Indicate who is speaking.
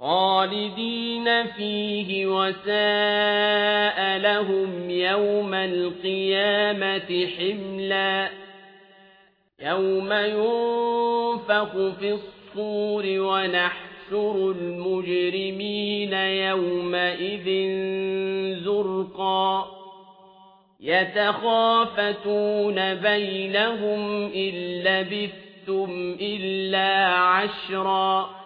Speaker 1: خالدين فيه وساء لهم يوم القيامة حملا. يوم ينفخ في الصور ونحشر المجرمين يومئذ زرقا. يتخافتون بينهم إن لبثتم إلا عشرا.